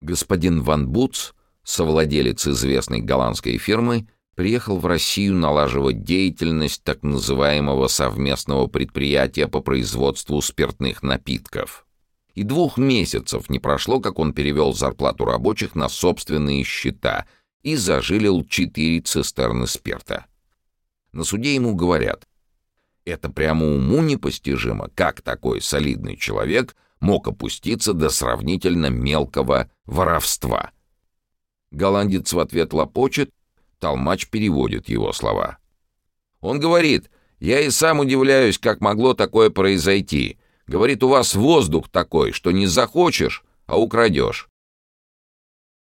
Господин Ван Буц, совладелец известной голландской фирмы, приехал в Россию налаживать деятельность так называемого совместного предприятия по производству спиртных напитков. И двух месяцев не прошло, как он перевел зарплату рабочих на собственные счета и зажилил четыре цистерны спирта. На суде ему говорят, это прямо уму непостижимо, как такой солидный человек мог опуститься до сравнительно мелкого воровства. Голландец в ответ лопочет, толмач переводит его слова. Он говорит, я и сам удивляюсь, как могло такое произойти. Говорит, у вас воздух такой, что не захочешь, а украдешь.